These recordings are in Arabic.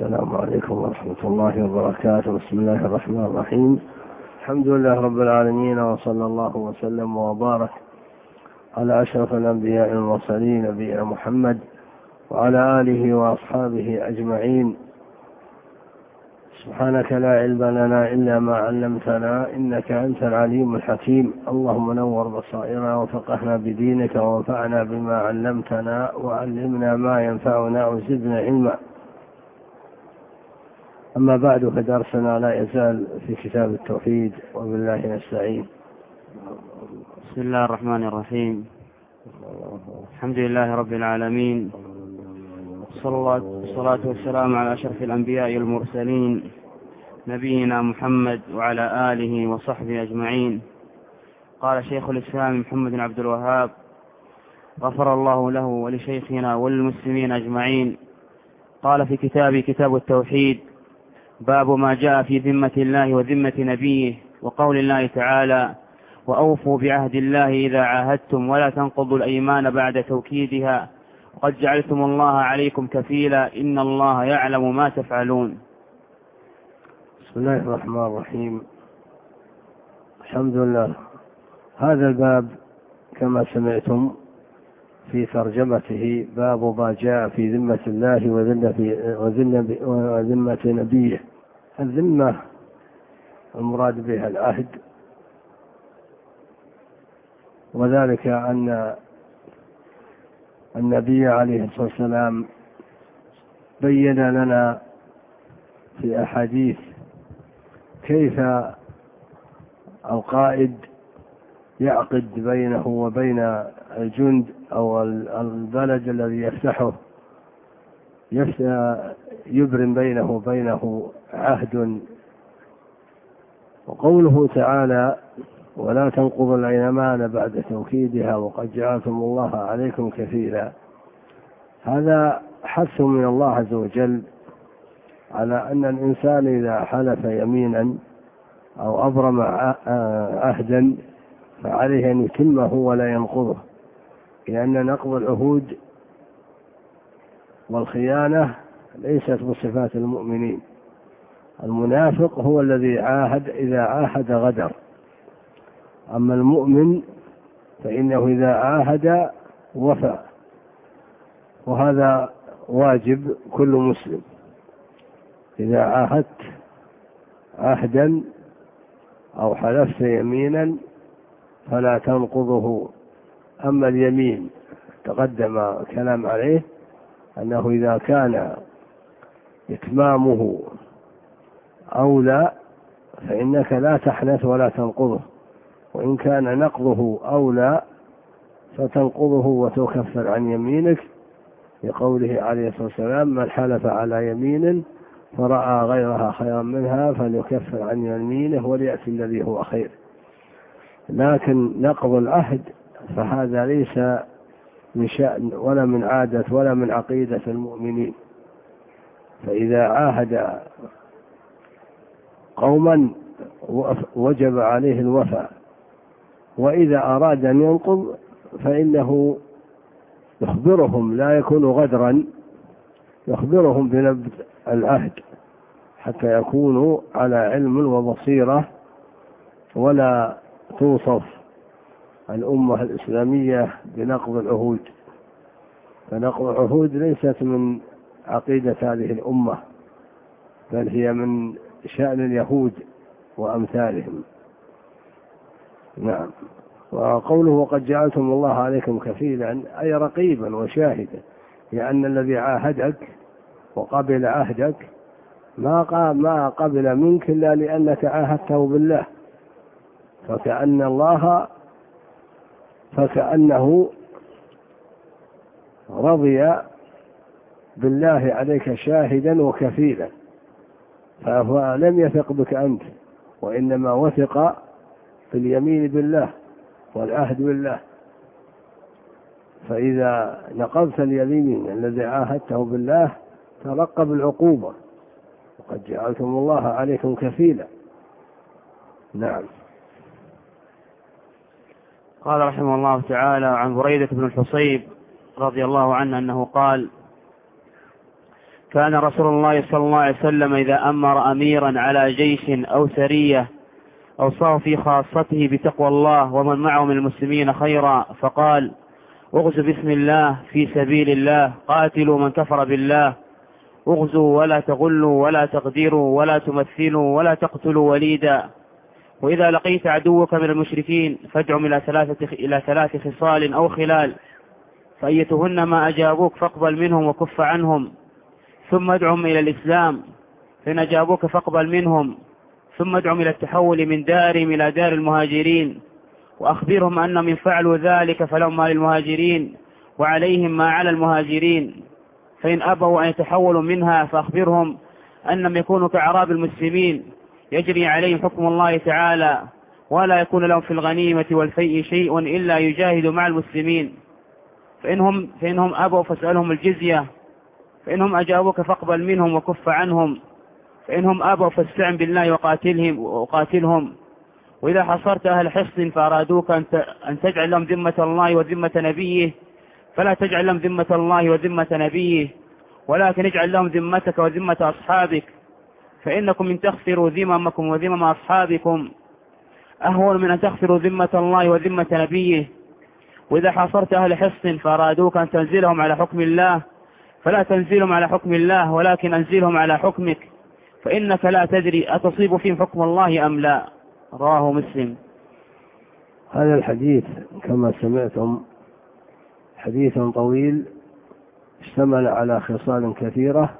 السلام عليكم ورحمة الله وبركاته. بسم الله الرحمن الرحيم. الحمد لله رب العالمين وصلى الله وسلم وبارك على أشرف الأنبياء المرسلين نبينا محمد وعلى آله وأصحابه أجمعين. سبحانك لا علم لنا إلا ما علمتنا إنك أنت العليم الحكيم. اللهم نور بصائرنا وفقهنا بدينك وانفعنا بما علمتنا وعلمنا ما ينفعنا وزدنا علما. أما بعد فدرسنا لا يزال في كتاب التوحيد وبالله نستعين. بسم الله الرحمن الرحيم. الحمد لله رب العالمين. والصلاة والسلام على أشرف الأنبياء والمرسلين نبينا محمد وعلى آله وصحبه أجمعين. قال شيخ الإسلام محمد بن عبد الوهاب غفر الله له ولشيخنا وللمسلمين أجمعين. قال في كتابه كتاب التوحيد باب ما جاء في ذمة الله وذمة نبيه وقول الله تعالى وأوفوا بعهد الله إذا عاهدتم ولا تنقضوا الأيمان بعد توكيدها وقد جعلتم الله عليكم كفيلا إن الله يعلم ما تفعلون. بسم الله الرحمن الرحيم. الحمد لله. هذا الباب كما سمعتم في ترجمته باب ما جاء في ذمة الله وذمة نبيه. الذمة المراد بها العهد. وذلك أن النبي عليه الصلاة والسلام بين لنا في أحاديث كيف القائد يعقد بينه وبين الجند أو البلد الذي يفتحه يبرم بينه وبينه عهد. وقوله تعالى ولا تنقضوا الأيمان بعد توكيدها وقد جعلتم الله عليكم كثيرا هذا حث من الله عز وجل على أن الإنسان إذا حلف يمينا أو أبرم عهدا فعليه أن يتمه ولا ينقضه. لأن نقض العهود والخيانة ليست بصفات المؤمنين. المنافق هو الذي عاهد إذا عاهد غدر. أما المؤمن فإنه إذا عاهد وفى. وهذا واجب كل مسلم. إذا عاهدت عهدا أو حلفت يمينا فلا تنقضه. أما اليمين تقدم كلام عليه أنه إذا كان إتمامه أولى فإنك لا تحنث ولا تنقضه وإن كان نقضه أولى فتنقضه وتكفر عن يمينك. لقوله عليه الصلاة والسلام من حلف على يمين فرأى غيرها خيرا منها فليكفر عن يمينه وليأتي الذي هو خير. لكن نقض العهد فهذا ليس من شأن ولا من عادة ولا من عقيدة المؤمنين. فإذا عاهد قوما وجب عليه الوفاء. وإذا أراد أن ينقض فإنه يخبرهم لا يكون غدرا يخبرهم بنبذ العهد حتى يكونوا على علم وبصيرة ولا توصف الأمة الإسلامية بنقض العهود. فنقض العهود ليست من عقيدة هذه الأمة بل هي من شأن اليهود وأمثالهم. نعم. وقوله وقد جعلتم الله عليكم كفيلا أي رقيبا وشاهدا لأن الذي عاهدك وقبل عهدك ما ما قبل منك إلا لأنك عاهدته بالله. فكأن الله فكأنه رضي بالله عليك شاهدا وكفيلا. فهو لم يثق بك أنت وإنما وثق في اليمين بالله والعهد بالله. فإذا نقضت اليمين الذي عاهدته بالله ترقب العقوبة وقد جعلتم الله عليكم كفيلا. نعم. قال رحمه الله تعالى عن بريدة بن الحصيب رضي الله عنه أنه قال كان رسول الله صلى الله عليه وسلم إذا أمر أميرا على جيش أو سرية أوصاه في خاصته بتقوى الله ومن معه من المسلمين خيرا فقال اغزوا بسم الله في سبيل الله قاتلوا من كفر بالله أغزوا ولا تغلوا ولا تغدروا ولا تمثلوا ولا تقتلوا وليدا وإذا لقيت عدوك من المشركين فادعم إلى ثلاثة إلى ثلاث خصال أو خلال فأيتهن ما أجابوك فاقبل منهم وكف عنهم. ثم ادعم إلى الإسلام. فإن أجابوك فاقبل منهم. ثم ادعم إلى التحول من دارهم إلى دار المهاجرين. وأخبرهم أن من فعلوا ذلك فلهم ما للمهاجرين وعليهم ما على المهاجرين. فإن أبوا أن يتحولوا منها فأخبرهم أنهم يكونوا كأعراب المسلمين. يجري عليهم حكم الله تعالى. ولا يكون لهم في الغنيمة والفيء شيء إلا يجاهدوا مع المسلمين. فإنهم, فإنهم أبوا فاسألهم الجزية. فإنهم أجابوك فاقبل منهم وكف عنهم. فإنهم أبوا فاستعن بالله وقاتلهم وقاتلهم. وإذا حصرت أهل حصن فأرادوك أن تجعل لهم ذمة الله وذمة نبيه. فلا تجعل لهم ذمة الله وذمة نبيه. ولكن اجعل لهم ذمتك وذمة أصحابك. فإنكم إن تخسروا ذممكم وذمم أصحابكم. أهون من أن تخسروا ذمة الله وذمة نبيه. وإذا حاصرت أهل حصن فأرادوك أن تنزلهم على حكم الله. فلا تنزلهم على حكم الله ولكن أنزلهم على حكمك. فإنك لا تدري أتصيب فيهم حكم الله أم لا. رواه مسلم. هذا الحديث كما سمعتم حديث طويل اشتمل على خصال كثيرة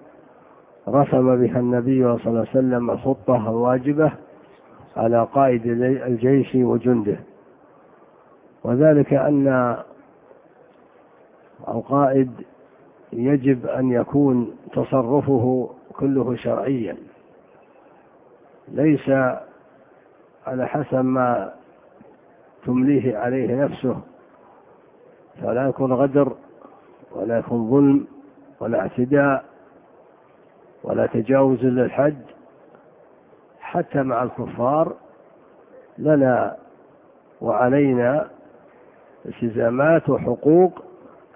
رسم بها النبي صلى الله عليه وسلم الخطة الواجبة على قائد الجيش وجنده. وذلك أن القائد يجب أن يكون تصرفه كله شرعيا. ليس على حسب ما تمليه عليه نفسه. فلا يكون غدر ولا يكون ظلم ولا اعتداء ولا تجاوز للحد حتى مع الكفار لنا وعلينا التزامات وحقوق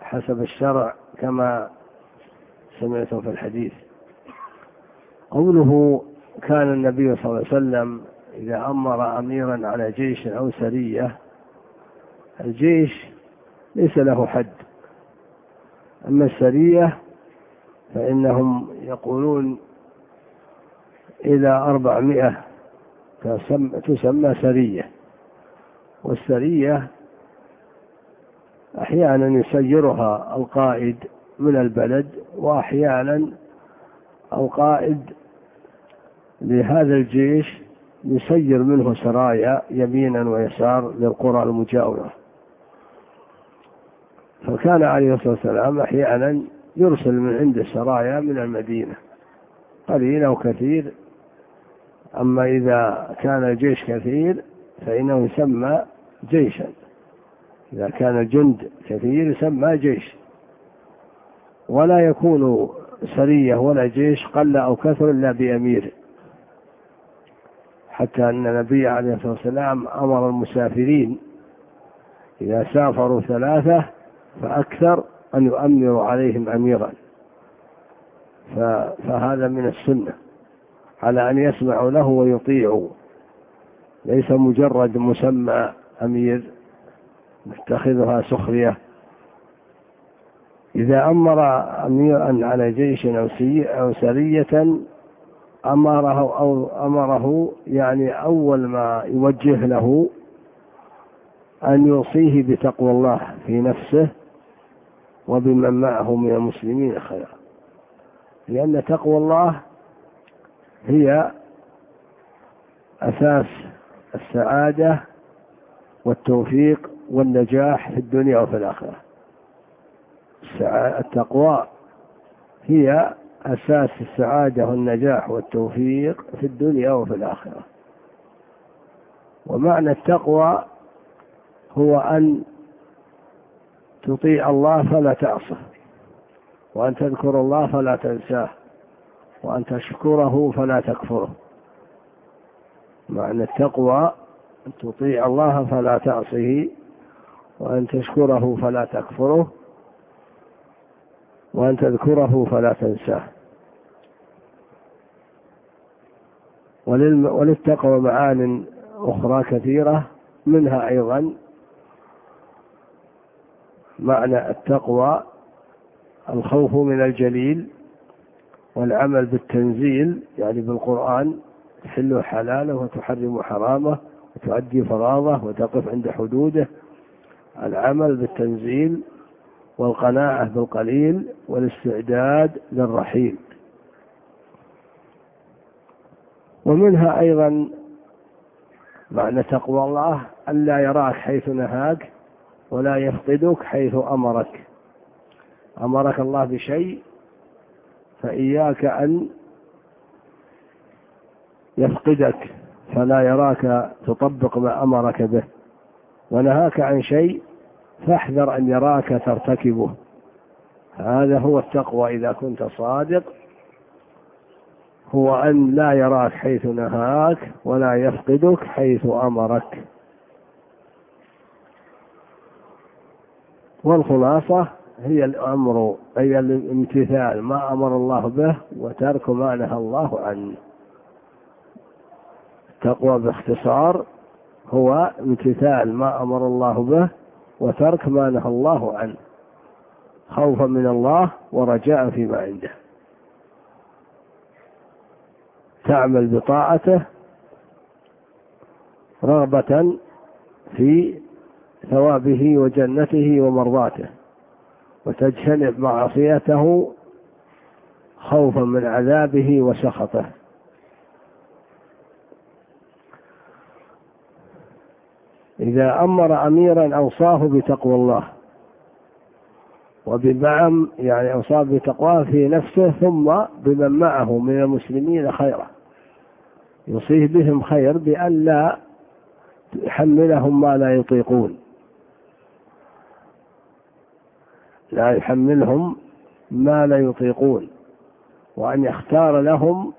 حسب الشرع كما سمعتم في الحديث. قوله كان النبي صلى الله عليه وسلم إذا أمر أميرا على جيش أو سرية الجيش ليس له حد. أما السرية فإنهم يقولون إلى أربعمائة تسمى سرية. والسرية أحيانا يسيرها القائد من البلد وأحيانا القائد لهذا الجيش يسير منه سرايا يمينا ويسار للقرى المجاورة. فكان عليه الصلاة والسلام أحيانا يرسل من عنده سرايا من المدينة قليل أو كثير أما إذا كان الجيش كثير فإنه يسمى جيشا. إذا كان الجند كثير يسمى جيش. ولا يكون سرية ولا جيش قل أو كثر إلا بأمير. حتى أن النبي عليه الصلاة والسلام أمر المسافرين إذا سافروا ثلاثة فأكثر أن يؤمروا عليهم أميرا. فهذا من السنة. على أن يسمعوا له ويطيعوا. ليس مجرد مسمى أمير. نتخذها سخرية. إذا أمر أميرا على جيش أو سرية أمره أو أمره يعني أول ما يوجه له أن يوصيه بتقوى الله في نفسه وبمن معه من المسلمين خيرا. لأن تقوى الله هي أساس السعادة والتوفيق والنجاح في الدنيا وفي الآخرة. التقوى هي أساس السعادة والنجاح والتوفيق في الدنيا وفي الآخرة. ومعنى التقوى هو أن تطيع الله فلا تعصه وأن تذكر الله فلا تنساه وأن تشكره فلا تكفره. معنى التقوى تطيع الله فلا تعصه وأن تشكره فلا تكفره وأن تذكره فلا تنساه. وللتقوى معان أخرى كثيرة منها أيضا معنى التقوى الخوف من الجليل والعمل بالتنزيل يعني بالقرآن تحل حلاله وتحرم حرامه. وتؤدي فراضة وتقف عند حدوده. العمل بالتنزيل والقناعة بالقليل والاستعداد للرحيل. ومنها أيضا معنى تقوى الله ألا يراك حيث نهاك ولا يفقدك حيث أمرك. أمرك الله بشيء فإياك أن يفقدك. فلا يراك تطبق ما أمرك به. ونهاك عن شيء فاحذر أن يراك ترتكبه. هذا هو التقوى إذا كنت صادق. هو أن لا يراك حيث نهاك ولا يفقدك حيث أمرك. والخلاصة هي الأمر أي الامتثال ما أمر الله به وترك ما نهى الله عنه. التقوى باختصار هو امتثال ما أمر الله به وترك ما نهى الله عنه. خوفا من الله ورجاء فيما عنده. تعمل بطاعته رغبة في ثوابه وجنته ومرضاته وتجتنب معصيته خوفا من عذابه وسخطه. إذا أمر أميرا أوصاه بتقوى الله. وبمعم يعني أوصاه بتقواه في نفسه ثم بمن معه من المسلمين خيرا. يوصيه بهم خير بأن لا يحملهم ما لا يطيقون. لا يحملهم ما لا يطيقون. وأن يختار لهم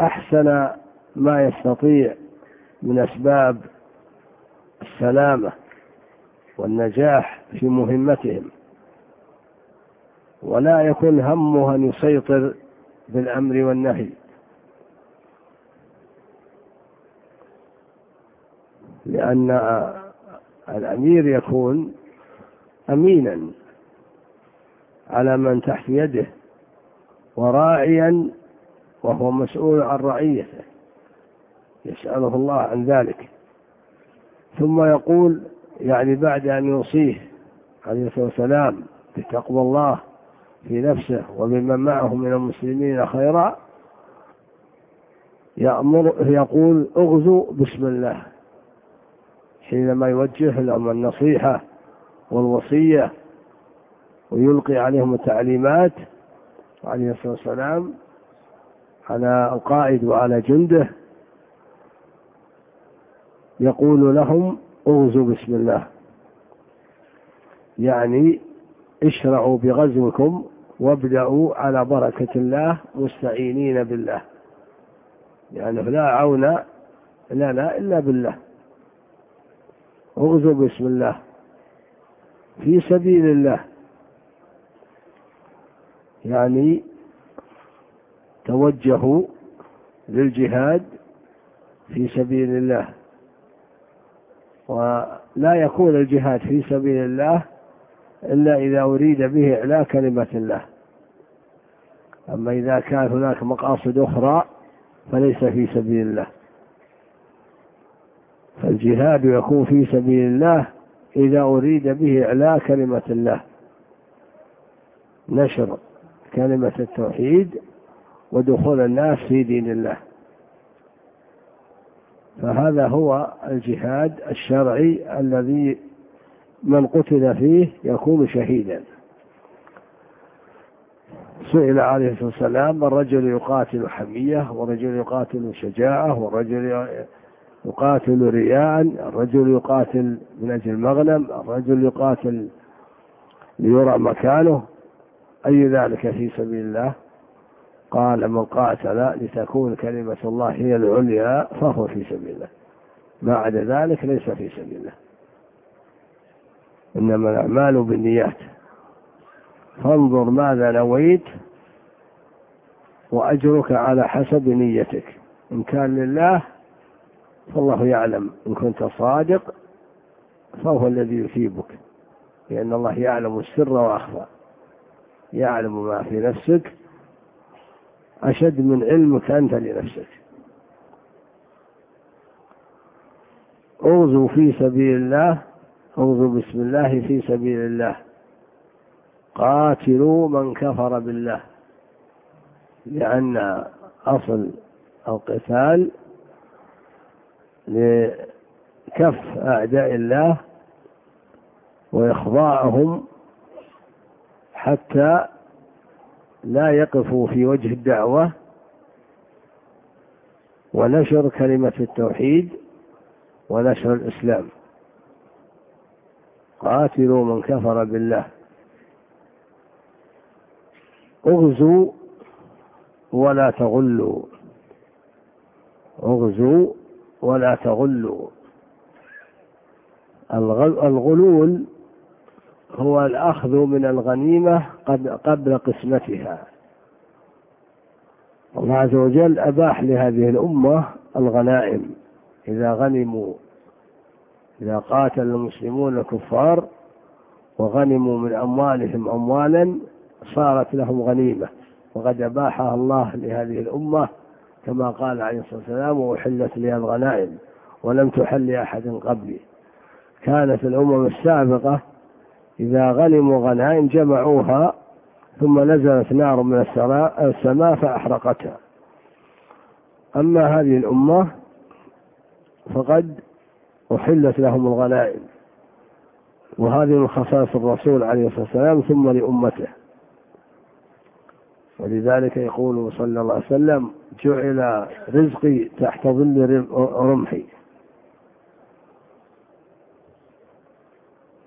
أحسن ما يستطيع من أسباب السلامة والنجاح في مهمتهم. ولا يكون همه أن يسيطر بالأمر والنهي. لأن الأمير يكون أمينا على من تحت يده وراعيا وهو مسؤول عن رعيته. يسأله الله عن ذلك. ثم يقول يعني بعد أن يوصيه عليه الصلاة والسلام بتقوى الله في نفسه وممن معه من المسلمين خيرا يأمر يقول اغزوا بسم الله حينما يوجه لهم النصيحة والوصية ويلقي عليهم التعليمات عليه الصلاة والسلام على القائد وعلى جنده يقول لهم اغزوا بسم الله. يعني اشرعوا بغزوكم وابدأوا على بركة الله مستعينين بالله. لأنه لا عون لنا إلا بالله. اغزوا بسم الله. في سبيل الله. يعني توجهوا للجهاد في سبيل الله. ولا يكون الجهاد في سبيل الله إلا إذا أريد به إعلاء كلمة الله. أما إذا كان هناك مقاصد أخرى فليس في سبيل الله. فالجهاد يكون في سبيل الله إذا أريد به إعلاء كلمة الله. نشر كلمة التوحيد ودخول الناس في دين الله. فهذا هو الجهاد الشرعي الذي من قتل فيه يكون شهيدا. سئل عليه الصلاة والسلام الرجل يقاتل حمية والرجل يقاتل شجاعة والرجل يقاتل رياء الرجل يقاتل من أجل المغنم الرجل يقاتل ليرى مكانه أي ذلك في سبيل الله؟ قال من قاتل لتكون كلمة الله هي العليا فهو في سبيل الله. عدا ذلك ليس في سبيل الله. إنما الأعمال بالنيات. فانظر ماذا نويت وأجرك على حسب نيتك. إن كان لله فالله يعلم. إن كنت صادق فهو الذي يثيبك. لأن الله يعلم السر وأخفى. يعلم ما في نفسك أشد من علمك أنت لنفسك. اغزوا في سبيل الله اغزوا بسم الله في سبيل الله. قاتلوا من كفر بالله. لأن أصل القتال لكف أعداء الله وإخضاعهم حتى لا يقفوا في وجه الدعوة ونشر كلمة التوحيد ونشر الإسلام. قاتلوا من كفر بالله. اغزوا ولا تغلوا. اغزوا ولا تغلوا. الغلول هو الأخذ من الغنيمة قبل قسمتها. الله عز وجل أباح لهذه الأمة الغنائم. إذا غنموا إذا قاتل المسلمون الكفار وغنموا من أموالهم أموالا صارت لهم غنيمة. وقد أباحها الله لهذه الأمة كما قال عليه الصلاة والسلام وأحلت لي الغنائم ولم تحل لأحد قبلي. كانت الأمم السابقة إذا غنموا غنائم جمعوها ثم نزلت نار من السماء فأحرقتها. أما هذه الأمة فقد أحلت لهم الغنائم وهذه من خصائص الرسول عليه الصلاة والسلام ثم لأمته. ولذلك يقول صلى الله عليه وسلم جعل رزقي تحت ظل رمحي.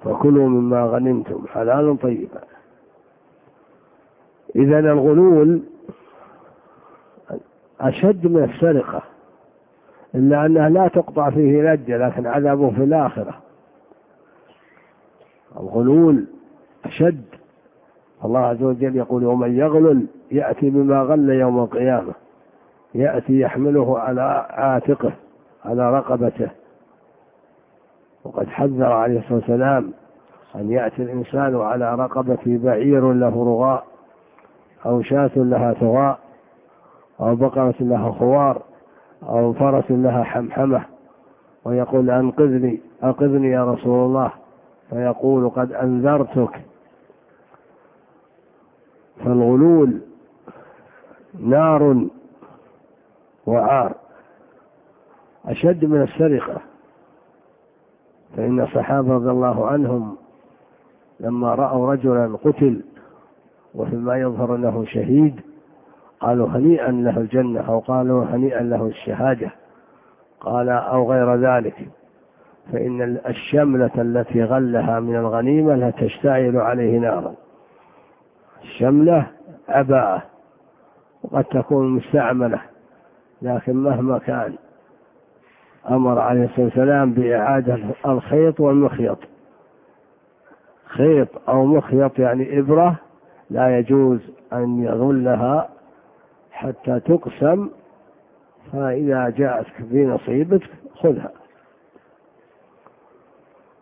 فكلوا مما غنمتم حلالا طيبا. إذا الغلول أشد من السرقة إلا أنها لا تقطع فيه لجة لكن عذابه في الآخرة. الغلول أشد. الله عز وجل يقول ومن يغلل يأتي بما غل يوم القيامة يأتي يحمله على عاتقه على رقبته. وقد حذر عليه الصلاة والسلام أن يأتي الإنسان على رقبته بعير له رغاء أو شاة لها ثغاء أو بقرة لها خوار أو فرس لها حمحمة ويقول أنقذني أنقذني يا رسول الله فيقول قد أنذرتك. فالغلول نار وعار أشد من السرقة. فإن الصحابة رضي الله عنهم لما رأوا رجلا قتل وفيما يظهر أنه شهيد قالوا هنيئا له الجنة أو قالوا هنيئا له الشهادة. قال أو غير ذلك فإن الشملة التي غلها من الغنيمة لا تشتعل عليه نارا. الشملة عباءة وقد تكون مستعملة لكن مهما كان أمر عليه الصلاة والسلام بإعادة الخيط والمخيط. خيط أو مخيط يعني إبرة لا يجوز أن يغلها حتى تقسم فإذا جاءتك في نصيبك خذها.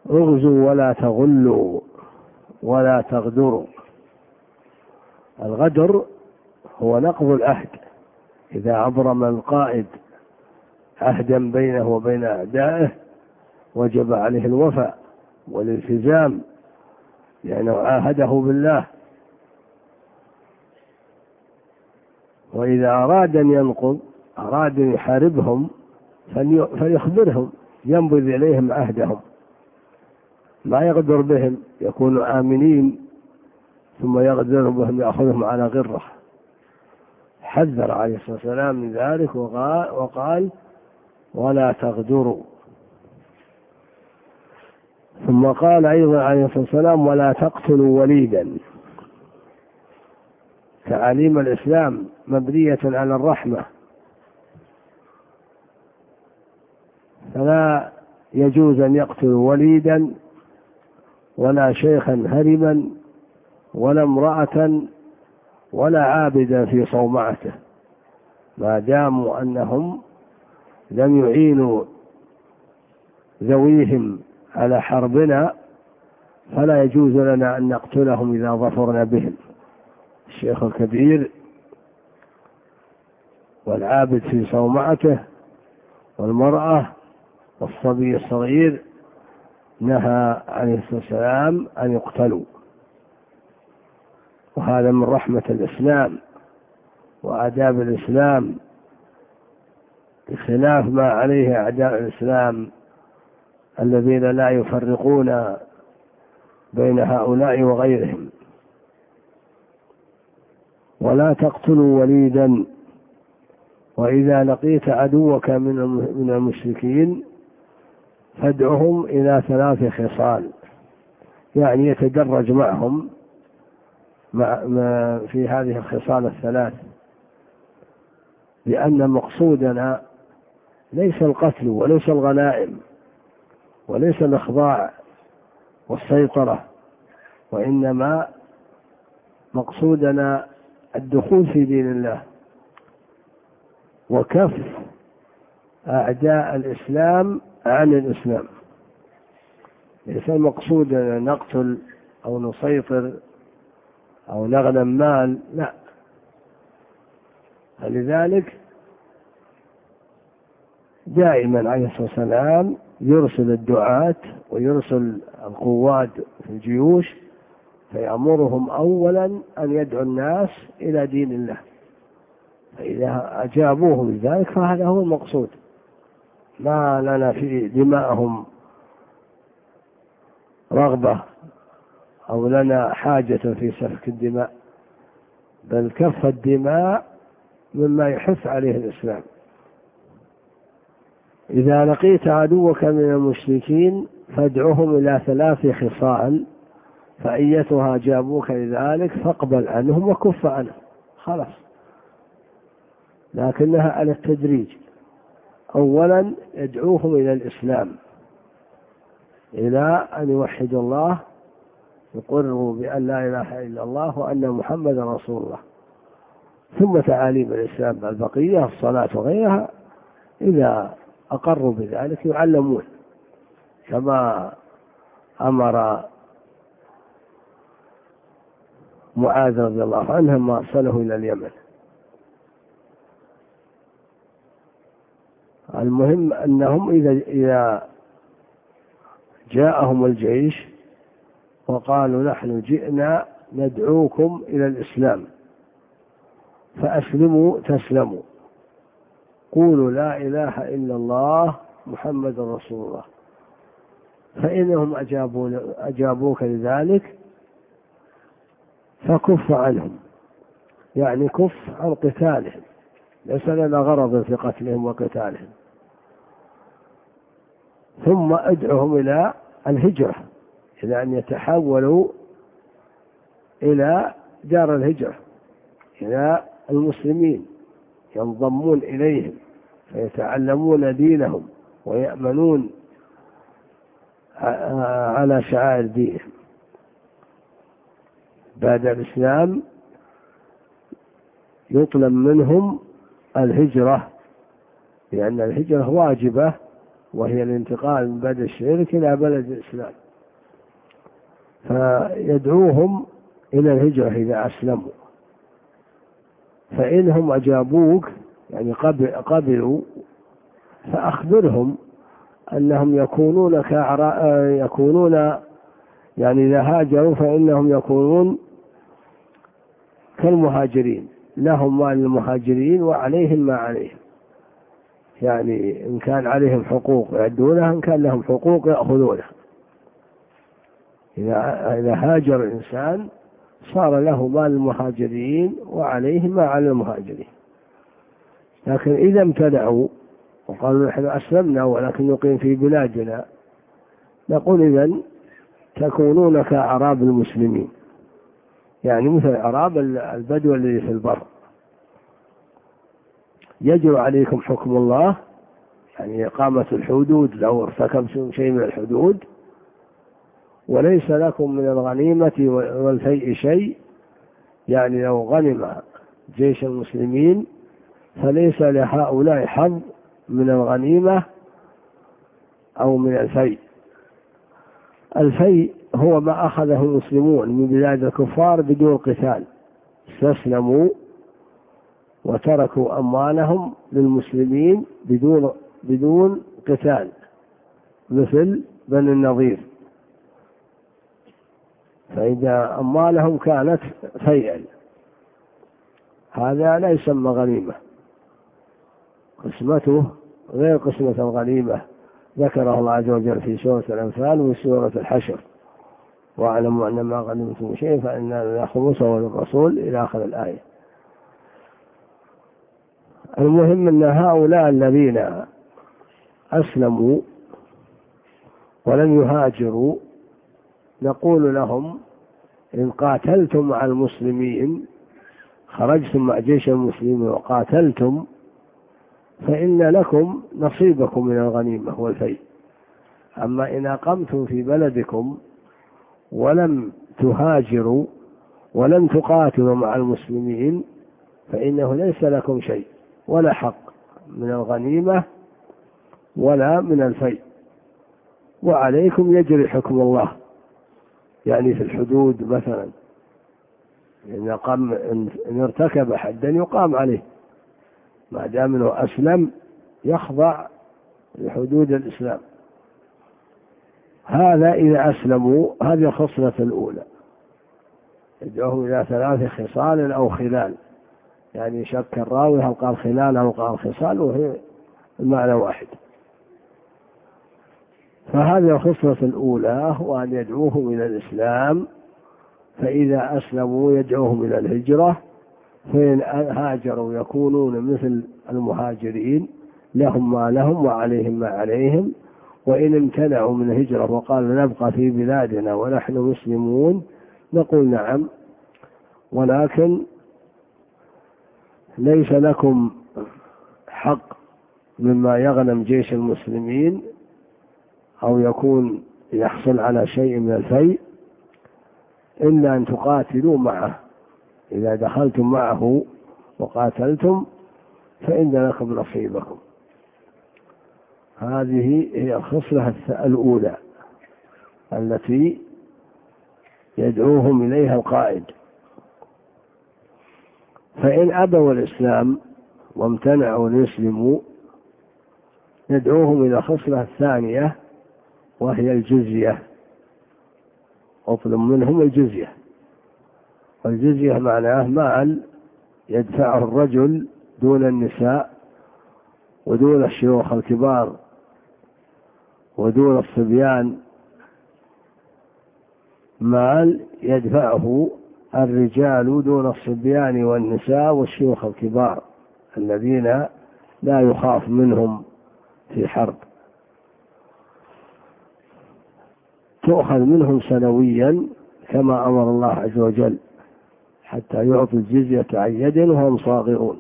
اغزوا ولا تغلوا ولا تغدروا. الغدر هو نقض العهد. إذا أبرم القائد عهدا بينه وبين أعدائه وجب عليه الوفاء والالتزام لأنه عاهده بالله. وإذا أراد أن ينقض أراد أن يحاربهم فليخبرهم ينبذ إليهم عهدهم. ما يغدر بهم يكونوا آمنين ثم يغدر بهم يأخذهم على غرة. حذر عليه الصلاة والسلام من ذلك وقال, وقال ولا تغدروا. ثم قال أيضا عليه الصلاة والسلام ولا تقتلوا وليدا. تعاليم الإسلام مبنية على الرحمة. فلا يجوز أن يقتلوا وليدا ولا شيخا هرما ولا امرأة ولا عابدا في صومعته. ما داموا أنهم لم يعينوا ذويهم على حربنا فلا يجوز لنا أن نقتلهم إذا ظفرنا بهم. الشيخ الكبير والعابد في صومعته والمرأة والصبي الصغير نهى عليه الصلاة والسلام أن يقتلوا. وهذا من رحمة الإسلام وآداب الإسلام. بخلاف ما عليه أعداء الإسلام الذين لا يفرقون بين هؤلاء وغيرهم. ولا تقتلوا وليدا وإذا لقيت عدوك من من المشركين فادعهم إلى ثلاث خصال يعني يتدرج معهم مع في هذه الخصال الثلاث لأن مقصودنا ليس القتل وليس الغنائم وليس الإخضاع والسيطرة وإنما مقصودنا الدخول في دين الله وكف أعداء الإسلام عن الإسلام. ليس المقصود أن نقتل أو نسيطر أو نغنم مال لا. فلذلك دائما عليه الصلاة والسلام يرسل الدعاة ويرسل القوات في الجيوش فيأمرهم أولا أن يدعوا الناس إلى دين الله. فإذا أجابوه بذلك فهذا هو المقصود. ما لنا في دماءهم رغبة أو لنا حاجة في سفك الدماء بل كف الدماء مما يحث عليه الإسلام. إذا لقيت عدوك من المشركين فادعهم إلى ثلاث خصال فأيتها جابوك لذلك فاقبل عنهم وكف عنهم. خلاص. لكنها على التدريج. أولا يدعوهم إلى الإسلام. إلى أن يوحدوا الله يقروا بأن لا إله إلا الله وأن محمدا رسول الله. ثم تعاليم الإسلام البقية الصلاة وغيرها إذا أقروا بذلك يعلمون كما أمر معاذ رضي الله عنه ما أرسله إلى اليمن. المهم أنهم إذا إذا جاءهم الجيش وقالوا نحن جئنا ندعوكم إلى الإسلام فأسلموا تسلموا. قولوا لا إله إلا الله محمد رسول الله. فإنهم أجابوك لذلك فكف عنهم. يعني كف عن قتالهم. ليس لنا غرض في قتلهم وقتالهم. ثم ادعهم إلى الهجرة. إلى أن يتحولوا إلى دار الهجرة. إلى المسلمين. ينضمون إليهم فيتعلمون دينهم ويأمنون على شعائر دينهم. بعد الإسلام يطلب منهم الهجرة لأن الهجرة واجبة وهي الانتقال من بلد الشرك إلى بلد الإسلام. فيدعوهم إلى الهجرة إذا أسلموا. فإنهم أجابوك يعني قبلوا فأخبرهم أنهم يكونون يكونون يعني إذا هاجروا فإنهم يكونون كالمهاجرين. لهم ما للمهاجرين وعليهم ما عليهم. يعني إن كان عليهم حقوق يعدونها إن كان لهم حقوق يأخذونها. إذا هاجر الإنسان صار له مال المهاجرين وعليه ما على المهاجرين. لكن إذا امتنعوا وقالوا نحن أسلمنا ولكن نقيم في بلادنا نقول إذا تكونون كأعراب المسلمين. يعني مثل أعراب البدو الذي في البر. يجري عليكم حكم الله يعني إقامة الحدود لو ارتكبتم شيء من الحدود وليس لكم من الغنيمة والفيء شيء. يعني لو غنم جيش المسلمين فليس لهؤلاء حظ من الغنيمة أو من الفيء. الفيء هو ما أخذه المسلمون من بلاد الكفار بدون قتال. استسلموا وتركوا أموالهم للمسلمين بدون بدون قتال مثل بني النظير فإذا أموالهم كانت فيئا هذا لا يسمى غنيمة. قسمته غير قسمة الغنيمة. ذكره الله عز وجل في سورة الأنفال وفي سورة الحشر. واعلموا أن ما غنمتم شيء فإن خمسه للرسول إلى آخر الآية. المهم أن هؤلاء الذين أسلموا ولم يهاجروا نقول لهم إن قاتلتم مع المسلمين خرجتم مع جيش المسلمين وقاتلتم فإن لكم نصيبكم من الغنيمة والفيء. أما إن أقمتم في بلدكم ولم تهاجروا ولم تقاتلوا مع المسلمين فإنه ليس لكم شيء ولا حق من الغنيمة ولا من الفيء. وعليكم يجري حكم الله. يعني في الحدود مثلا. إن, قام إن ارتكب حدا يقام عليه. ما دام إنه أسلم يخضع لحدود الإسلام. هذا إذا أسلموا هذه الخصلة الأولى. يدعوهم إلى ثلاث خصال أو خلال. يعني شك الراوي هل قال خلال أو قال خصال وهي المعنى واحد. فهذه الخصلة الأولى هو أن يدعوهم إلى الإسلام فإذا أسلموا يدعوهم إلى الهجرة فإن هاجروا يكونون مثل المهاجرين لهم ما لهم وعليهم ما عليهم وإن امتنعوا من الهجرة وقالوا نبقى في بلادنا ونحن مسلمون نقول نعم. ولكن ليس لكم حق مما يغنم جيش المسلمين أو يكون يحصل على شيء من الفيء إلا أن تقاتلوا معه. إذا دخلتم معه وقاتلتم فإن لكم نصيبكم. هذه هي الخصلة الأولى التي يدعوهم إليها القائد. فإن أبوا الإسلام وامتنعوا أن يسلموا يدعوهم إلى الخصلة الثانية وهي الجزية. اطلب منهم الجزية. والجزية معناه مال يدفعه الرجل دون النساء ودون الشيوخ الكبار ودون الصبيان. مال يدفعه الرجال دون الصبيان والنساء والشيوخ الكبار الذين لا يخاف منهم في حرب. تؤخذ منهم سنويا كما أمر الله عز وجل حتى يعطوا الجزية عن يد وهم صاغرون.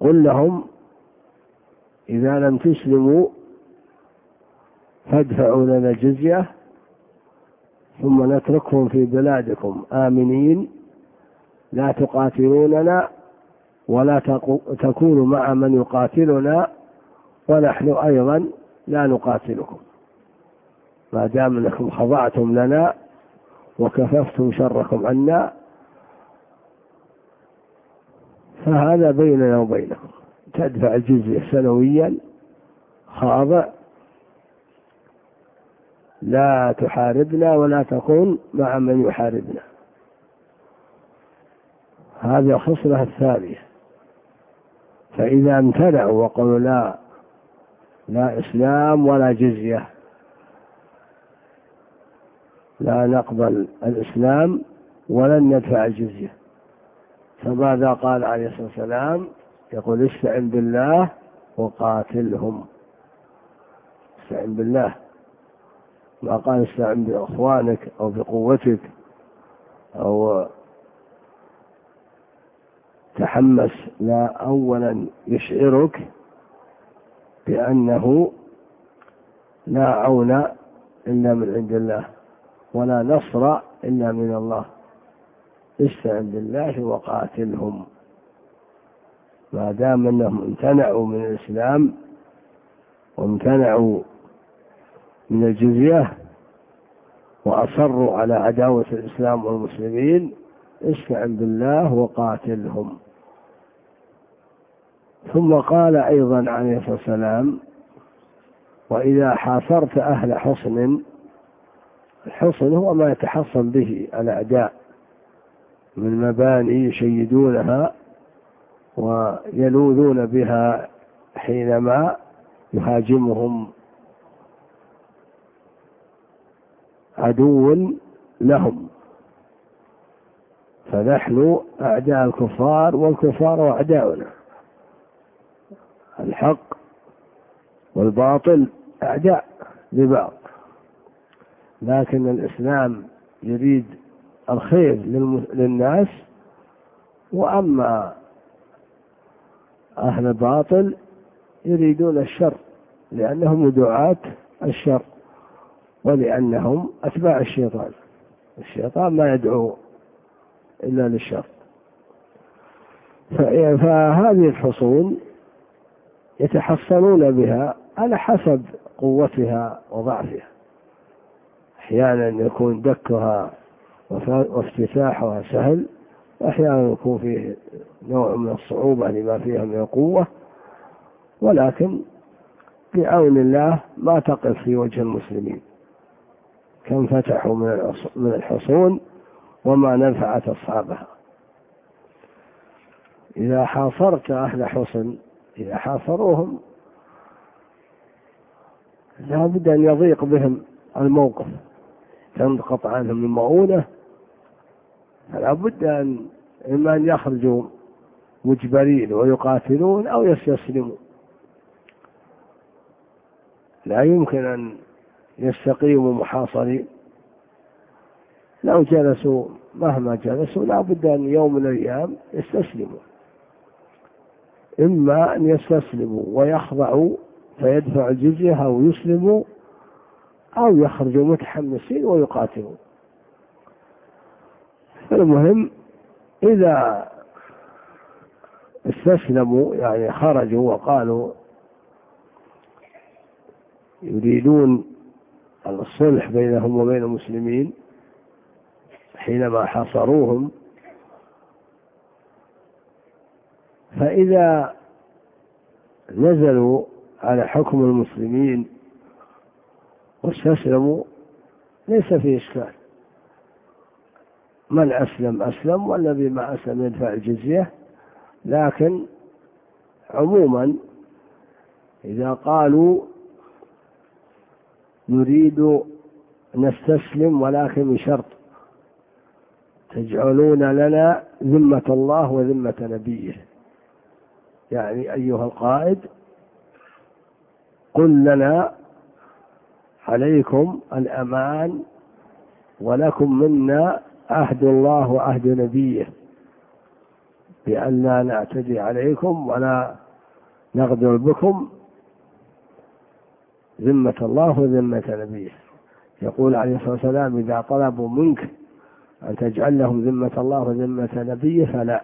قل لهم إذا لم تسلموا فادفعوا لنا الجزية ثم نتركهم في بلادكم آمنين لا تقاتلوننا ولا تكونوا مع من يقاتلنا ونحن أيضا لا نقاتلكم. ما دام انكم خضعتم لنا وكففتم شركم عنا فهذا بيننا وبينكم. تدفع الجزية سنويا خاضع لا تحاربنا ولا تكون مع من يحاربنا. هذه الخصلة الثانية. فإذا امتنعوا وقالوا لا لا إسلام ولا جزية لا نقبل الإسلام ولن ندفع الجزية. فماذا قال عليه الصلاة والسلام؟ يقول استعن بالله وقاتلهم. استعن بالله. ما قال استعن بإخوانك أو بقوتك أو تحمس. لا أولا يشعرك بأنه لا عون إلا من عند الله. ولا نصر إلا من الله. استعن بالله وقاتلهم. ما دام أنهم امتنعوا من الإسلام وامتنعوا من الجزية وأصروا على عداوة الإسلام والمسلمين استعن بالله وقاتلهم. ثم قال أيضا عليه الصلاة والسلام وإذا حاصرت أهل حصن الحصن هو ما يتحصن به الأعداء من مباني يشيدونها ويلوذون بها حينما يهاجمهم عدو لهم. فنحن أعداء الكفار والكفار أعداؤنا. الحق والباطل أعداء لبعض. لكن الإسلام يريد الخير للناس وأما أهل الباطل يريدون الشر لأنهم دعاة الشر ولأنهم أتباع الشيطان. الشيطان ما يدعو إلا للشر. فهذه الحصون يتحصنون بها على حسب قوتها وضعفها. أحيانا يكون دكها وافتتاحها سهل وأحيانا يكون فيه نوع من الصعوبة لما فيها من القوة. ولكن بعون الله ما تقف في وجه المسلمين. كم فتحوا من الحصون وما نفعت أصحابها. إذا حاصرت أهل حصن إذا حاصروهم لابد أن يضيق بهم الموقف. تنقطع عنهم المؤونة فلا بد أن إما أن يخرجوا مجبرين ويقاتلون أو يستسلموا. لا يمكن أن يستقيموا محاصرين. لو جلسوا مهما جلسوا لا بد أن يوم من الأيام يستسلموا. إما أن يستسلموا ويخضعوا فيدفعوا الجزية أو يسلموا أو يخرجوا متحمسين ويقاتلوا المهم إذا استسلموا يعني خرجوا وقالوا يريدون الصلح بينهم وبين المسلمين حينما حاصروهم فإذا نزلوا على حكم المسلمين واستسلموا ليس في إشكال. من أسلم أسلم والذي ما أسلم يدفع الجزية. لكن عموما إذا قالوا نريد نستسلم ولكن بشرط تجعلون لنا ذمة الله وذمة نبيه. يعني أيها القائد قل لنا عليكم الأمان ولكم منا عهد الله وعهد نبيه بأن لا نعتدي عليكم ولا نغدر بكم ذمة الله وذمة نبيه يقول عليه الصلاة والسلام إذا طلبوا منك أن تجعل لهم ذمة الله وذمة نبيه فلا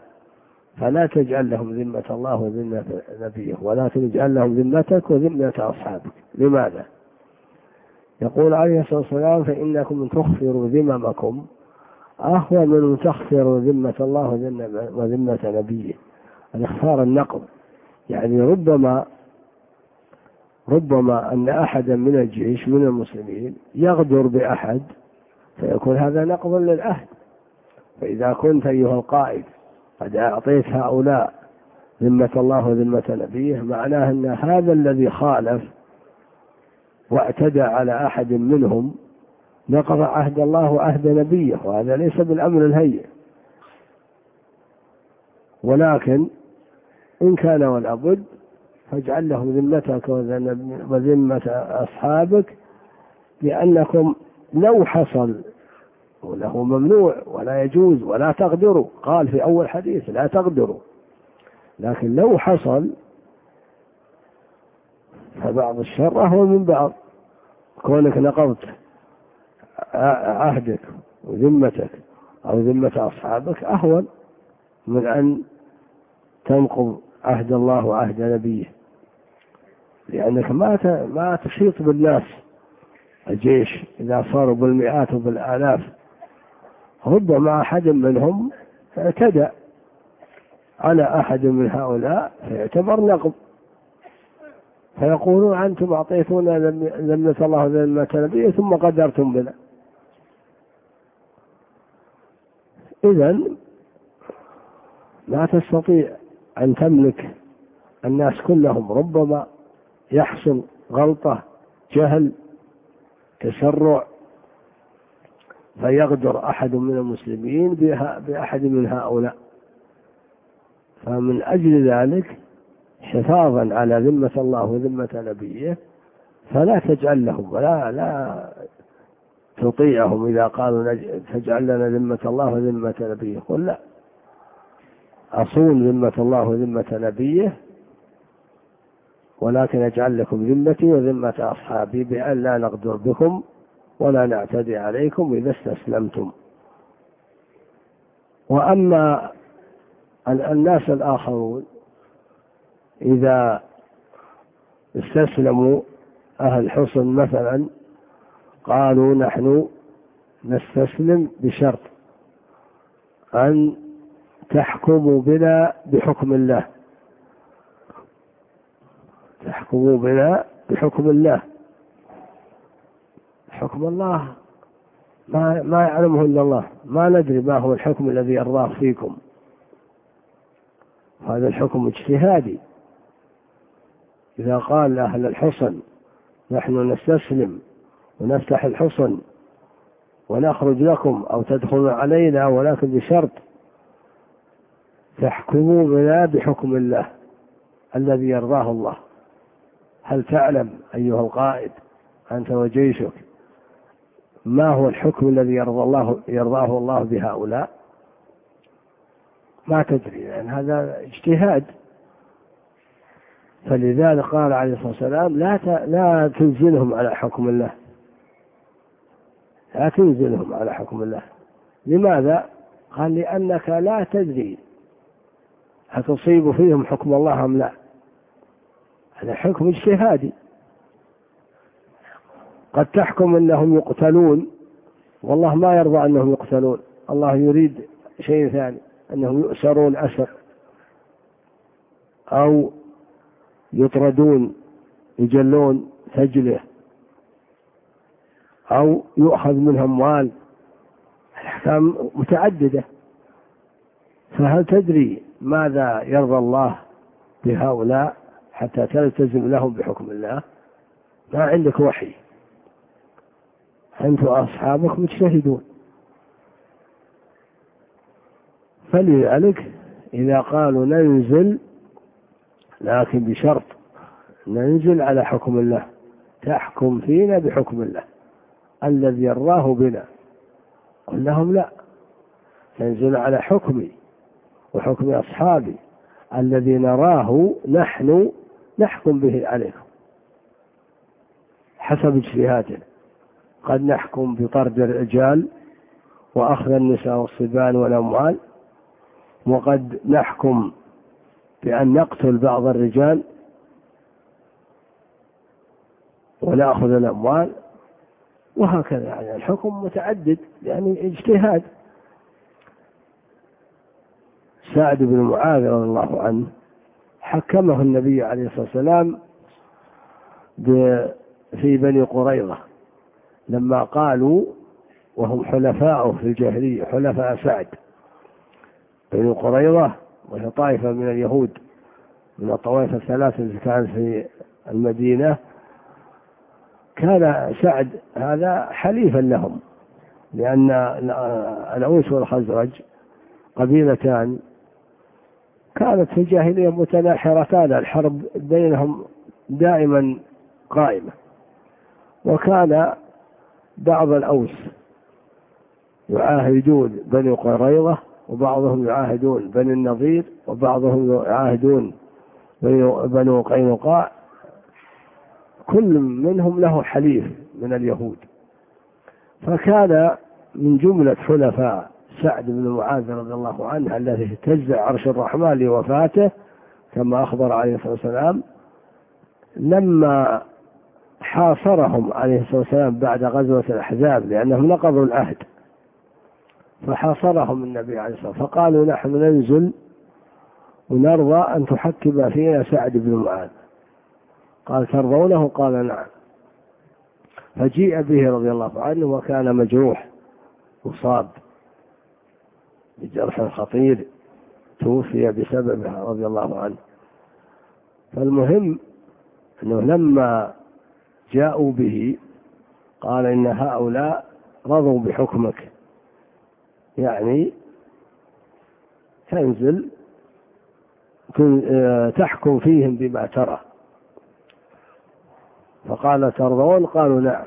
فلا تجعل لهم ذمة الله وذمة نبيه ولا تجعل لهم ذمتك وذمة أصحابك لماذا؟ يقول عليه الصلاة والسلام فإنكم تخفروا ذممكم أهون من تخفر ذمة الله وذمة نبيه. الإخفار النقض. يعني ربما ربما أن أحدا من الجيش من المسلمين يغدر بأحد فيكون هذا نقض للعهد فإذا كنت أيها القائد قد أعطيت هؤلاء ذمة الله وذمة نبيه معناه أن هذا الذي خالف واعتدى على أحد منهم نقض عهد الله وعهد نبيه وهذا ليس بالأمر الهيئ ولكن إن كان ولا بد فاجعل لهم ذمتك وذمة أصحابك لأنكم لو حصل وله ممنوع ولا يجوز ولا تغدروا قال في أول حديث لا تغدروا لكن لو حصل فبعض الشر أهون من بعض. كونك نقضت عهدك وذمتك أو ذمة أصحابك أهون من أن تنقض عهد الله وعهد نبيه. لأنك ما ما تحيط بالناس. الجيش إذا صاروا بالمئات وبالآلاف. ربما أحد منهم اعتدى. على أحد من هؤلاء فيعتبر نقض. فيقولون أنتم أعطيتونا ذمة الله وذمة نبيه ثم قدرتم بنا إذا لا تستطيع أن تملك الناس كلهم ربما يحصل غلطة جهل تسرع فيغدر أحد من المسلمين بأحد من هؤلاء. فمن أجل ذلك حفاظا على ذمة الله وذمة نبيه فلا تجعل لهم ولا لا تطيعهم إذا قالوا تجعل لنا ذمة الله وذمة نبيه. قل لا. أصون ذمة الله وذمة نبيه ولكن أجعل لكم ذمتي وذمة أصحابي بأن لا نغدر بكم ولا نعتدي عليكم إذا استسلمتم. وأما الناس الآخرون إذا استسلموا أهل حصن مثلا قالوا نحن نستسلم بشرط أن تحكموا بنا بحكم الله. تحكموا بنا بحكم الله. حكم الله. ما ما يعلمه إلا الله. ما ندري ما هو الحكم الذي يرضاه فيكم. هذا الحكم اجتهادي. إذا قال أهل الحصن نحن نستسلم ونفتح الحصن ونخرج لكم أو تدخلون علينا ولكن بشرط تحكموا بنا بحكم الله الذي يرضاه الله. هل تعلم أيها القائد أنت وجيشك ما هو الحكم الذي يرضى الله يرضاه الله بهؤلاء؟ ما تدري لأن يعني هذا اجتهاد. فلذلك قال عليه الصلاة والسلام لا لا تنزلهم على حكم الله. لا تنزلهم على حكم الله. لماذا؟ قال لأنك لا تدري هتصيب فيهم حكم الله أم لا. هذا حكم اجتهادي. قد تحكم أنهم يقتلون والله ما يرضى أنهم يقتلون. الله يريد شيء ثاني أنهم يؤسرون أسر. أو يطردون يجلون سجله. أو يؤخذ منهم أموال. الأحكام متعددة. فهل تدري ماذا يرضى الله بهؤلاء حتى تلتزم لهم بحكم الله؟ ما عندك وحي. أنت وأصحابك مجتهدون. فلذلك إذا قالوا ننزل لكن بشرط ننزل على حكم الله تحكم فينا بحكم الله. الذي يراه بنا قل لهم لا تنزل على حكمي وحكم أصحابي. الذي نراه نحن نحكم به عليكم حسب اجتهادنا. قد نحكم بطرد الرجال وأخذ النساء والصبيان والأموال وقد نحكم بأن نقتل بعض الرجال ونأخذ الأموال وهكذا. يعني الحكم متعدد يعني اجتهاد. سعد بن معاذ رضي الله عنه حكمه النبي عليه الصلاة والسلام في بني قريظة لما قالوا وهم حلفاء في الجاهلية حلفاء سعد. بني قريظة وهي طائفة من اليهود من الطوائف الثلاث التي كانت في المدينة. كان سعد هذا حليفا لهم لأن الأوس والخزرج قبيلتان كانت في الجاهلية متناحرتان الحرب بينهم دائما قائمة. وكان بعض الأوس يعاهدون بني قريظة وبعضهم يعاهدون بني النضير وبعضهم يعاهدون بنو قينقاع. كل منهم له حليف من اليهود. فكان من جملة حلفاء سعد بن معاذ رضي الله عنه الذي اهتز عرش الرحمن لوفاته كما أخبر عليه الصلاة والسلام لما حاصرهم عليه الصلاة والسلام بعد غزوة الأحزاب لأنهم نقضوا العهد. فحاصرهم النبي عليه الصلاة والسلام. فقالوا نحن ننزل ونرضى أن تحكم فينا سعد بن معاذ. قال ترضونه؟ قال نعم. فجيء به رضي الله عنه وكان مجروح مصاب بجرح خطير توفي بسببها رضي الله عنه. فالمهم أنه لما جاءوا به قال إن هؤلاء رضوا بحكمك. يعني تنزل تحكم فيهم بما ترى. فقال ترضون؟ قالوا نعم.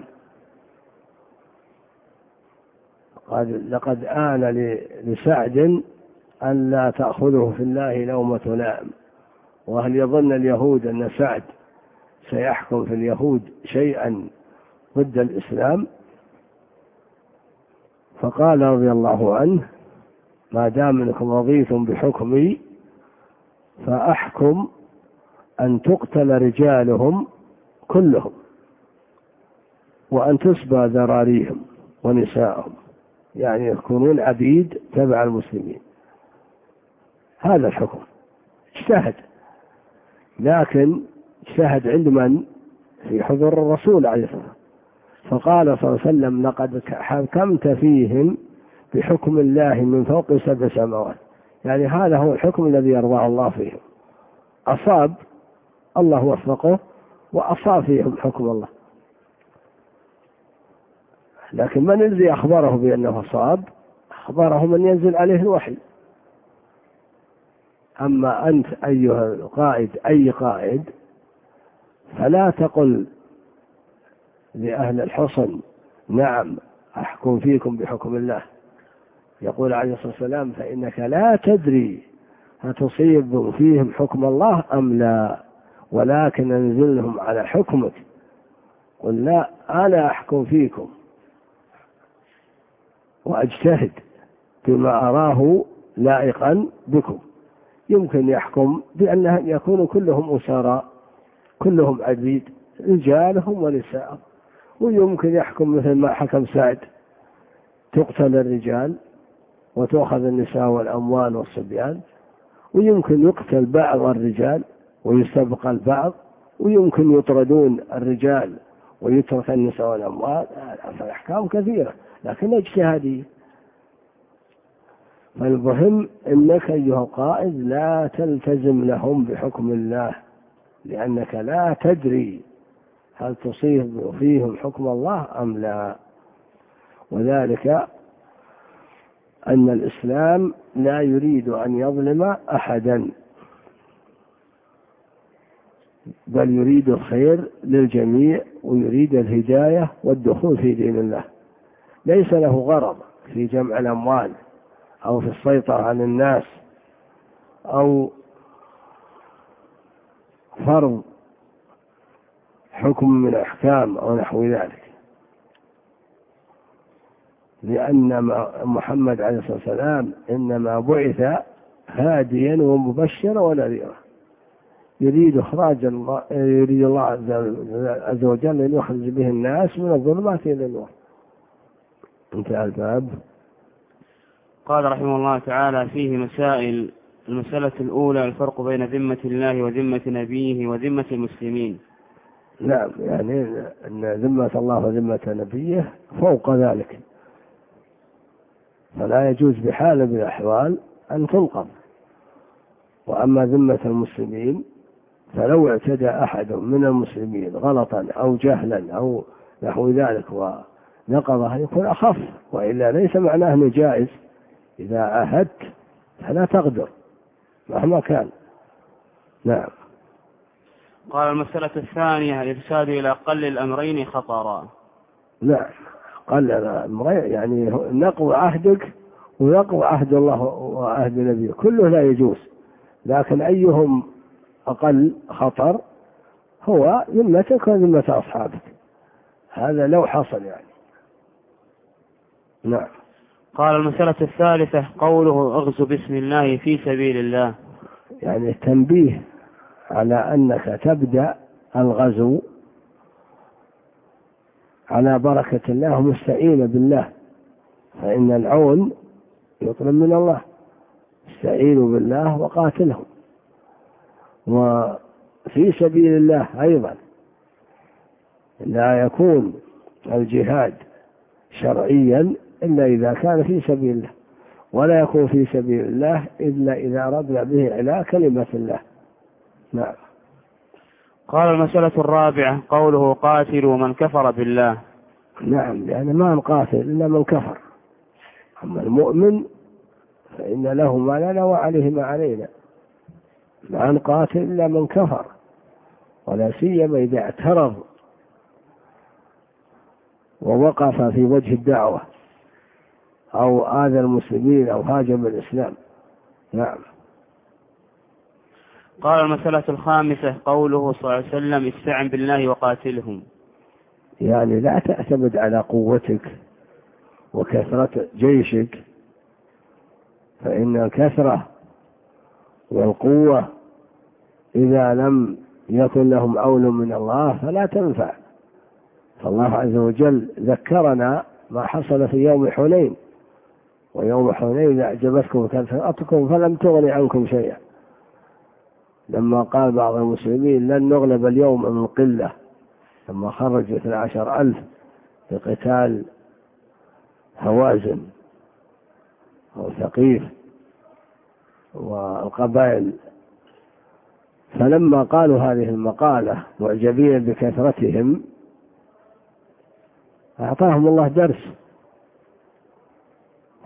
قال لقد آن لسعد أن لا تأخذه في الله لومة لائم وهل يظن اليهود أن سعد سيحكم في اليهود شيئا ضد الإسلام؟ فقال رضي الله عنه ما دام انكم رضيتم بحكمي فأحكم أن تقتل رجالهم كلهم وأن تسبى ذراريهم ونساءهم. يعني يكونون عبيد تبع المسلمين. هذا الحكم. اجتهد. لكن اجتهد عند من؟ في حضور الرسول عليه الصلاة والسلام. فقال صلى الله عليه وسلم لقد حكمت فيهم بحكم الله من فوق سبع سماوات. يعني هذا هو الحكم الذي يرضاه الله فيهم. أصاب الله وفقه وأصاب فيهم حكم الله. لكن من الذي أخبره بأنه أصاب؟ أخبره من ينزل عليه الوحي. أما أنت أيها القائد أي قائد فلا تقل لأهل الحصن. نعم أحكم فيكم بحكم الله. يقول عليه الصلاة والسلام فإنك لا تدري هتصيب فيهم حكم الله أم لا ولكن أنزلهم على حكمك. قل لا أنا أحكم فيكم وأجتهد بما أراه لائقا بكم. يمكن يحكم بأنهم يكونوا كلهم أسارى كلهم عبيد رجالهم ونساءهم ويمكن يحكم مثل ما حكم سعد. تقتل الرجال وتؤخذ النساء والأموال والصبيان ويمكن يقتل بعض الرجال ويستبقى البعض ويمكن يطردون الرجال ويترك النساء والأموال. فالأحكام كثيرة لكن اجتهادية فالمهم إنك أيها القائد لا تلتزم لهم بحكم الله لأنك لا تدري هل تصيب فيهم حكم الله أم لا؟ وذلك أن الإسلام لا يريد أن يظلم أحدا بل يريد الخير للجميع ويريد الهداية والدخول في دين الله. ليس له غرض في جمع الأموال أو في السيطرة على الناس أو فرض حكم من أحكام أو نحو ذلك. لأن محمد عليه الصلاة والسلام إنما بعث هاديا ومبشرا ونذيرا. يريد إخراج الله يريد الله عز وجل أن يخرج به الناس من الظلمات إلى النور. انتهى الباب قال رحمه الله تعالى فيه مسائل المسألة الأولى الفرق بين ذمة الله وذمة نبيه وذمة المسلمين. نعم يعني أن ذمة الله وذمة نبيه فوق ذلك. فلا يجوز بحال من الأحوال أن تنقض. وأما ذمة المسلمين فلو اعتدى أحد من المسلمين غلطا أو جهلا أو نحو ذلك ونقضها يكون أخف. وإلا ليس معناه أنه جائز. إذا عهدت فلا تغدر مهما كان. نعم. قال المسألة الثانية الإرشاد إلى أقل الأمرين خطرا؟ نعم قل الأمرين يعني نقض عهدك ونقض عهد الله وعهد نبيه كله لا يجوز. لكن أيهم أقل خطر هو ذمتك وذمة أصحابك. هذا لو حصل يعني. نعم. قال المسألة الثالثة قوله أغزو بسم الله في سبيل الله. يعني تنبيه على أنك تبدأ الغزو على بركة الله مستعين بالله فإن العون يطلب من الله استعينوا بالله وقاتلهم وفي سبيل الله أيضا لا يكون الجهاد شرعيا إلا إذا كان في سبيل الله ولا يكون في سبيل الله إلا إذا أردنا به إلى كلمة الله. نعم قال المسألة الرابعة قوله قاتلوا من كفر بالله. نعم لأن ما نقاتل إلا من كفر. أما المؤمن فإن له ما لنا وعليه ما علينا. ما نقاتل إلا من كفر ولا سيما إذا اعترض ووقف في وجه الدعوة أو آذى المسلمين أو هاجم الإسلام. نعم. قال المسألة الخامسة قوله صلى الله عليه وسلم استعن بالله وقاتلهم. يعني لا تعتمد على قوتك وكثرة جيشك فإن الكثرة والقوة إذا لم يكن لهم عون من الله فلا تنفع. فالله عز وجل ذكرنا ما حصل في يوم حنين ويوم حنين أعجبتكم كثرتكم فلم تغن عنكم شيئا. لما قال بعض المسلمين لن نغلب اليوم من قلة لما خرج اثنى عشر ألف لقتال هوازن أو ثقيف والقبائل. فلما قالوا هذه المقالة معجبين بكثرتهم أعطاهم الله درس.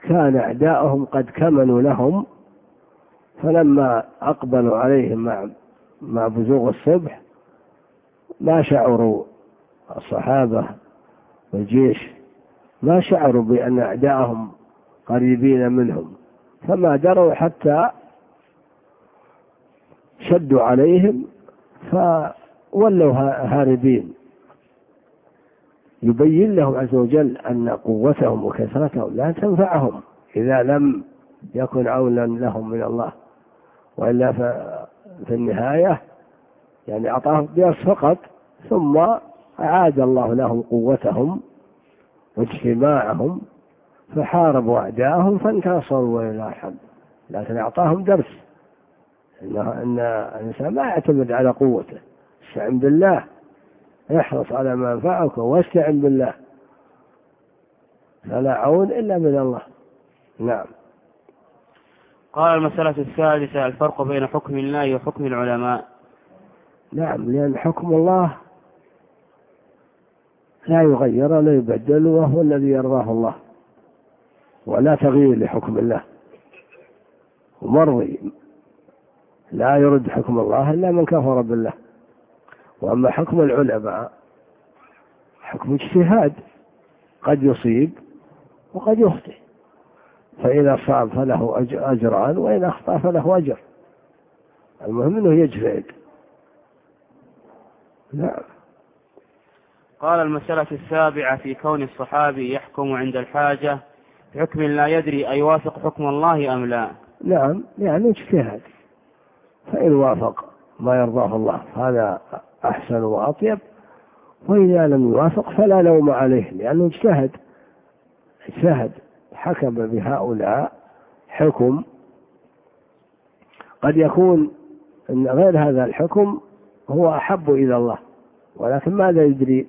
كان أعداؤهم قد كمنوا لهم فلما أقبلوا عليهم مع مع بزوغ الصبح ما شعروا الصحابة والجيش ما شعروا بأن أعداءهم قريبين منهم فما دروا حتى شدوا عليهم فولوا هاربين. يبين لهم عز وجل أن قوتهم وكثرتهم لا تنفعهم إذا لم يكن عونا لهم من الله. وإلا في النهاية يعني أعطاهم الدرس فقط ثم أعاد الله لهم قوتهم واجتماعهم فحاربوا أعداءهم فانتصروا ولله الحمد لكن أعطاهم درس. إن الإنسان ما يعتمد على قوته. استعن بالله. احرص على ما ينفعك واستعن بالله. فلا عون إلا من الله. نعم. قال المسألة الثالثة الفرق بين حكم الله وحكم العلماء. نعم لأن حكم الله لا يغير ولا يبدل وهو الذي يرضاه الله. ولا تغيير لحكم الله. ومرضي لا يرد حكم الله إلا من كفر بالله. وأما حكم العلماء حكم اجتهاد قد يصيب وقد يخطئ. فإذا صاب فله أجران وإن أخطأ فله أجر. المهم أنه يجتهد نعم قال المسألة السابعة في كون الصحابي يحكم عند الحاجة بحكم لا يدري أيوافق حكم الله أم لا. نعم يعني اجتهاد فإن وافق ما يرضاه الله هذا أحسن وأطيب. وإذا لم يوافق فلا لوم عليه لأنه اجتهد. اجتهد. حكم بهؤلاء حكم. قد يكون أن غير هذا الحكم هو أحب إلى الله ولكن ماذا يدري؟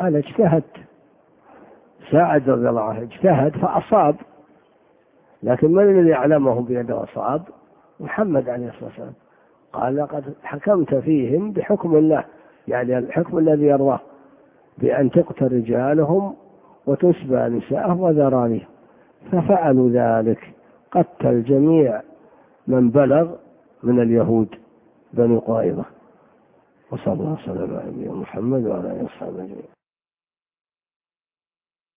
أنا اجتهدت ساعد رضي الله عنه اجتهد فأصاب. لكن من الذي أعلمه بأنه أصاب؟ محمد عليه الصلاة والسلام. قال لقد حكمت فيهم بحكم الله. يعني الحكم الذي يرضاه بأن تقتل رجالهم وتسبى نساءهم وذراريهم ففعلوا ذلك. قتل جميع من بلغ من اليهود بني قريظة. وصلى الله وسلم على نبينا محمد وعلى آله وصحبه أجمعين.